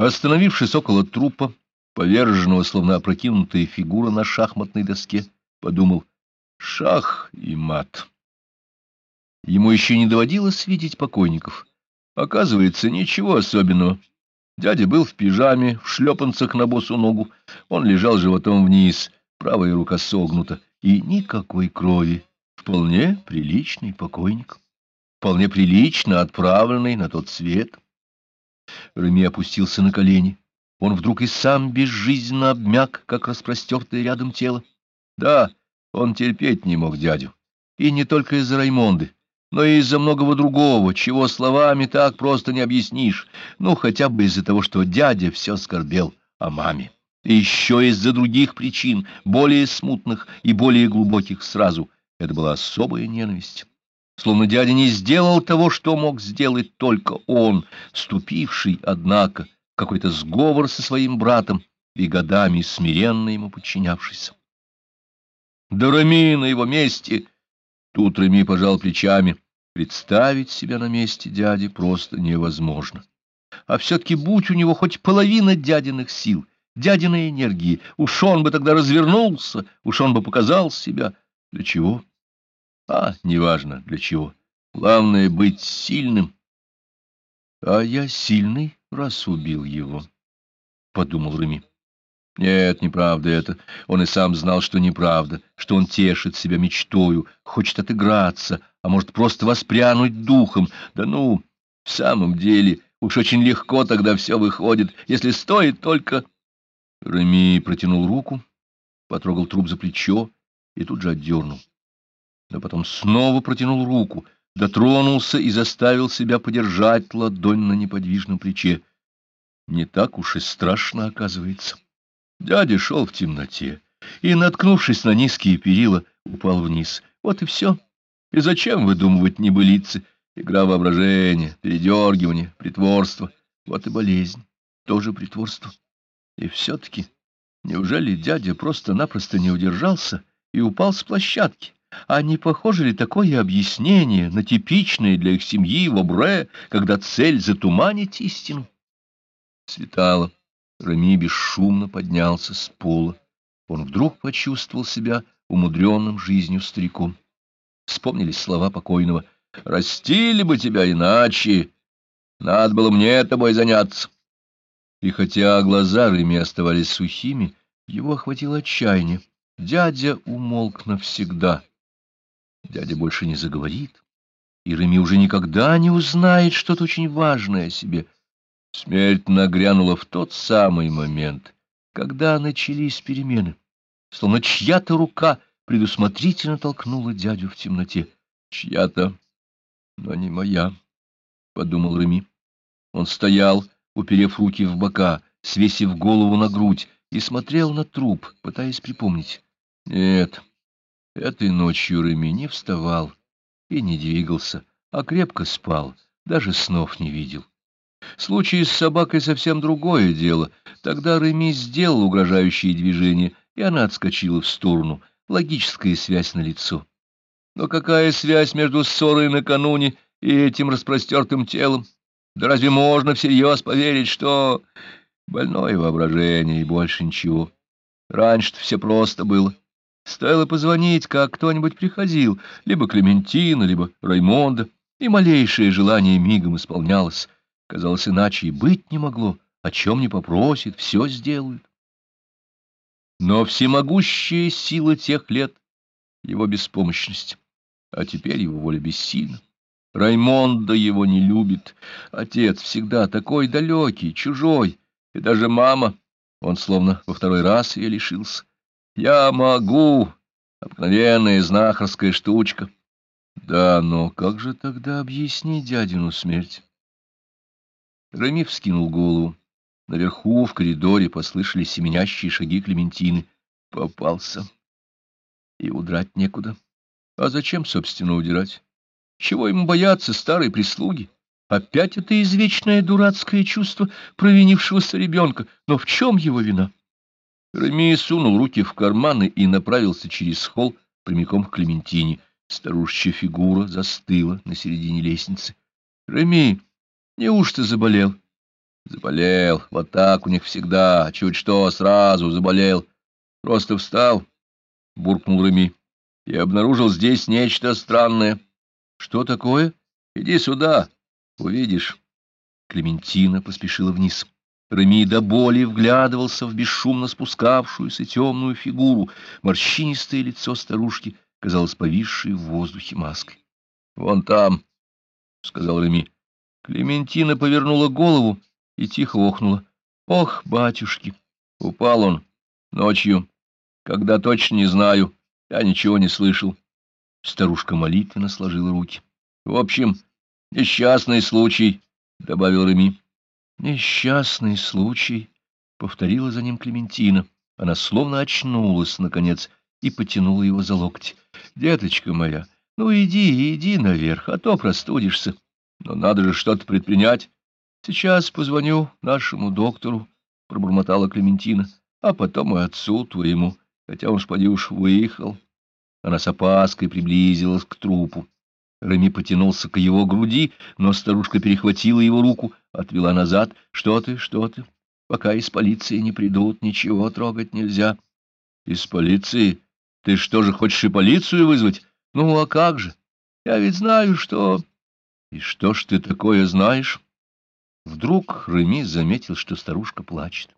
Остановившись около трупа, поверженного, словно опрокинутая фигура на шахматной доске, подумал «Шах и мат». Ему еще не доводилось видеть покойников. Оказывается, ничего особенного. Дядя был в пижаме, в шлепанцах на босу ногу. Он лежал животом вниз, правая рука согнута, и никакой крови. Вполне приличный покойник. Вполне прилично отправленный на тот свет. Реми опустился на колени. Он вдруг и сам безжизненно обмяк, как распростертое рядом тело. Да, он терпеть не мог дядю. И не только из-за Раймонды, но и из-за многого другого, чего словами так просто не объяснишь. Ну, хотя бы из-за того, что дядя все скорбел о маме. И еще из-за других причин, более смутных и более глубоких сразу. Это была особая ненависть. Словно дядя не сделал того, что мог сделать только он, вступивший, однако, какой-то сговор со своим братом и годами смиренно ему подчинявшийся. Да Рами на его месте... Тут Рами пожал плечами. Представить себя на месте дяди просто невозможно. А все-таки будь у него хоть половина дядиных сил, дядиной энергии, уж он бы тогда развернулся, уж он бы показал себя. Для чего? А, неважно, для чего. Главное — быть сильным. А я сильный, раз убил его, — подумал Реми. Нет, неправда это. Он и сам знал, что неправда, что он тешит себя мечтою, хочет отыграться, а может просто воспрянуть духом. Да ну, в самом деле, уж очень легко тогда все выходит, если стоит только... Реми протянул руку, потрогал труп за плечо и тут же отдернул. Но потом снова протянул руку, дотронулся и заставил себя подержать ладонь на неподвижном плече. Не так уж и страшно, оказывается. Дядя шел в темноте и, наткнувшись на низкие перила, упал вниз. Вот и все. И зачем выдумывать небылицы? Игра воображения, передергивание, притворство. Вот и болезнь. Тоже притворство. И все-таки, неужели дядя просто-напросто не удержался и упал с площадки? А не похоже ли такое объяснение на типичное для их семьи в обре, когда цель затуманить истину? Светало. Рами бесшумно поднялся с пола. Он вдруг почувствовал себя умудренным жизнью стариком. Вспомнились слова покойного. «Растили бы тебя иначе. Надо было мне тобой заняться». И хотя глаза Реми оставались сухими, его охватило отчаяние. Дядя умолк навсегда. Дядя больше не заговорит, и Реми уже никогда не узнает что-то очень важное о себе — Смерть нагрянула в тот самый момент, когда начались перемены, словно чья-то рука предусмотрительно толкнула дядю в темноте. Чья-то, но не моя, — подумал Реми. Он стоял, уперев руки в бока, свесив голову на грудь, и смотрел на труп, пытаясь припомнить. Нет, этой ночью Реми не вставал и не двигался, а крепко спал, даже снов не видел. Случай с собакой совсем другое дело. Тогда Реми сделал угрожающие движения, и она отскочила в сторону. Логическая связь на лицо. Но какая связь между ссорой накануне и этим распростертым телом? Да разве можно всерьез поверить, что... Больное воображение и больше ничего. Раньше-то все просто было. Стоило позвонить, как кто-нибудь приходил, либо Клементина, либо Раймонда, и малейшее желание мигом исполнялось. Казалось, иначе и быть не могло. О чем не попросит, все сделают. Но всемогущая сила тех лет — его беспомощность. А теперь его воля бессильна. Раймонда его не любит. Отец всегда такой далекий, чужой. И даже мама, он словно во второй раз ее лишился. Я могу. Обыкновенная знахарская штучка. Да, но как же тогда объяснить дядину смерть? Рами вскинул голову. Наверху, в коридоре, послышались семенящие шаги Клементины. Попался. И удрать некуда. А зачем, собственно, удирать? Чего ему бояться старой прислуги? Опять это извечное дурацкое чувство провинившегося ребенка. Но в чем его вина? Рами сунул руки в карманы и направился через холл прямиком к Клементине. Старушечья фигура застыла на середине лестницы. — Реми! Неужто заболел? Заболел. Вот так у них всегда. Чуть что, сразу заболел. Просто встал, — буркнул Реми, — и обнаружил здесь нечто странное. — Что такое? Иди сюда, увидишь. Клементина поспешила вниз. Реми до боли вглядывался в бесшумно спускавшуюся темную фигуру. Морщинистое лицо старушки казалось повисшей в воздухе маской. — Вон там, — сказал Реми. Клементина повернула голову и тихо охнула. — Ох, батюшки! Упал он ночью. Когда точно не знаю, я ничего не слышал. Старушка молитвенно сложила руки. — В общем, несчастный случай, — добавил Реми. — Несчастный случай, — повторила за ним Клементина. Она словно очнулась, наконец, и потянула его за локти. — Деточка моя! — ну, иди, иди наверх, а то простудишься. Но надо же что-то предпринять. Сейчас позвоню нашему доктору, — пробормотала Клементина, — а потом и отцу твоему, хотя он, поди уж, выехал. Она с опаской приблизилась к трупу. Реми потянулся к его груди, но старушка перехватила его руку, отвела назад. — Что ты, что ты? Пока из полиции не придут, ничего трогать нельзя. — Из полиции? Ты что же, хочешь и полицию вызвать? Ну, а как же? Я ведь знаю, что... И что ж ты такое знаешь? Вдруг Реми заметил, что старушка плачет.